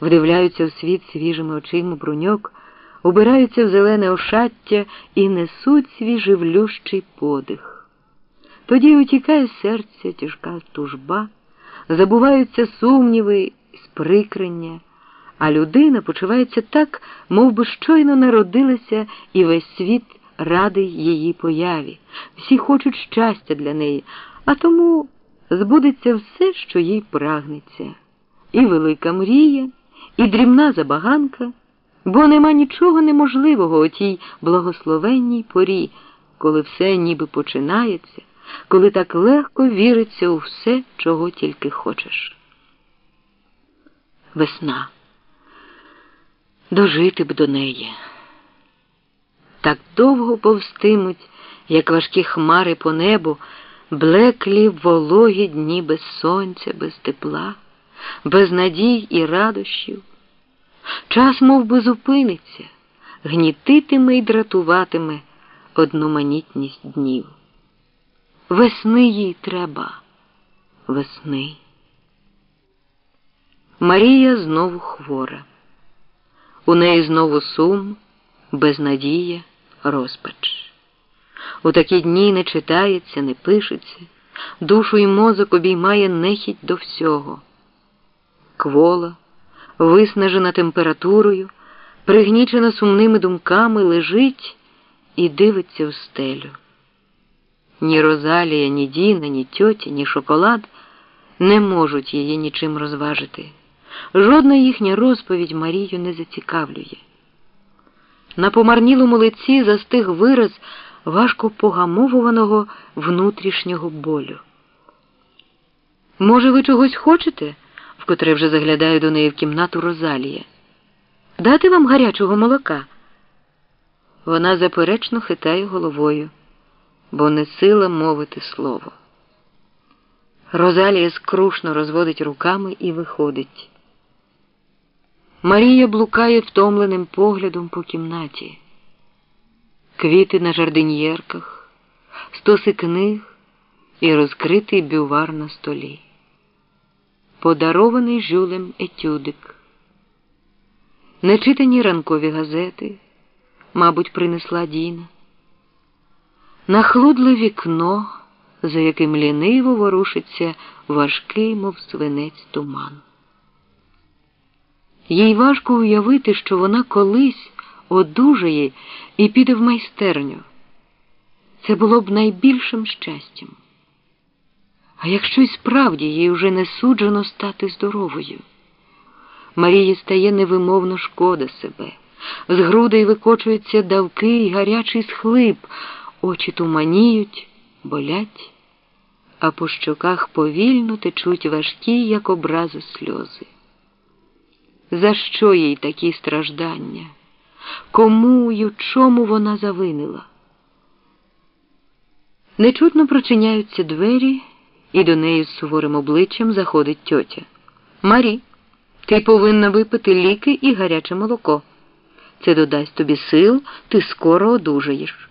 вдивляються в світ свіжими очима бруньок, убираються в зелене ошаття і несуть свій живлющий подих. Тоді утікає з серця тяжка тужба, забуваються сумніви сприкрення, а людина почувається так, мов би щойно народилася і весь світ радий її появі. Всі хочуть щастя для неї, а тому збудеться все, що їй прагнеться. І велика мрія, і дрібна забаганка, бо нема нічого неможливого у тій благословенній порі, коли все ніби починається, коли так легко віриться у все, чого тільки хочеш. Весна. Дожити б до неї. Так довго повстимуть, як важкі хмари по небу, блеклі вологі дні без сонця, без тепла, без надій і радощів. Час мов би, зупиниться, гнітитиме й дратуватиме одноманітність днів. Весни їй треба, весни. Марія знову хвора. У неї знову сум, безнадія, розпач. У такі дні не читається, не пишеться, душу і мозок обіймає нехідь до всього. Квола, виснажена температурою, пригнічена сумними думками, лежить і дивиться в стелю. Ні Розалія, ні Діна, ні тьотя, ні шоколад не можуть її нічим розважити. Жодна їхня розповідь Марію не зацікавлює. На помарнілому лиці застиг вираз важко погамовуваного внутрішнього болю. Може, ви чогось хочете? Вкотре вже заглядає до неї в кімнату Розалія. Дати вам гарячого молока? Вона заперечно хитає головою, бо не сила мовити слово. Розалія скрушно розводить руками і виходить. Марія блукає втомленим поглядом по кімнаті. Квіти на жардиньєрках, стоси книг і розкритий бювар на столі. Подарований жюлем етюдик. Нечитані ранкові газети, мабуть, принесла Діна. Нахлудле вікно, за яким ліниво ворушиться важкий, мов свинець туман. Їй важко уявити, що вона колись одужає і піде в майстерню. Це було б найбільшим щастям. А якщо й справді їй уже не суджено стати здоровою, Марії стає невимовно шкода себе, з грудей викочуються давки й гарячий схлип, очі туманіють, болять, а по щоках повільно течуть важкі, як образи сльози. За що їй такі страждання? Кому й у чому вона завинила? Нечутно прочиняються двері, і до неї з суворим обличчям заходить тьотя. Марі, ти повинна випити ліки і гаряче молоко. Це додасть тобі сил, ти скоро одужаєш.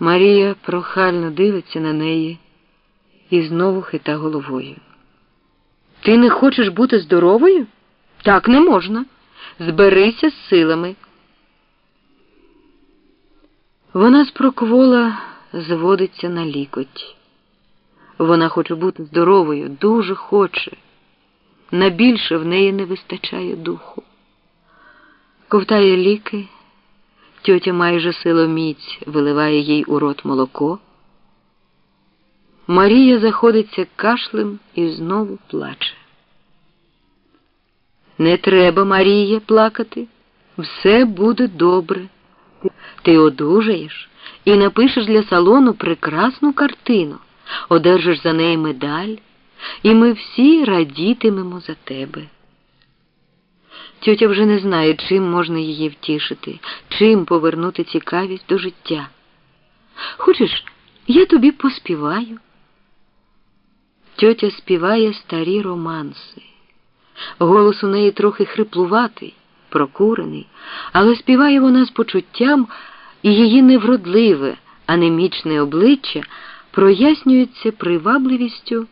Марія прохально дивиться на неї і знову хита головою. Ти не хочеш бути здоровою? Так не можна. Зберися з силами. Вона з проквола зводиться на лікоть. Вона хоче бути здоровою, дуже хоче. На більше в неї не вистачає духу. Ковтає ліки, тьотя майже силоміць виливає їй у рот молоко. Марія заходиться кашлем і знову плаче. Не треба, Марія, плакати. Все буде добре. Ти одужаєш і напишеш для салону прекрасну картину, одержиш за неї медаль, і ми всі радітимемо за тебе. Тьотя вже не знає, чим можна її втішити, чим повернути цікавість до життя. Хочеш, я тобі поспіваю. Тьотя співає старі романси. Голос у неї трохи хриплуватий, прокурений, але співає вона з почуттям, і її невродливе, анемічне обличчя прояснюється привабливістю,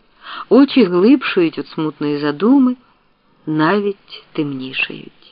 очі глибшують від смутної задуми, навіть темнішають.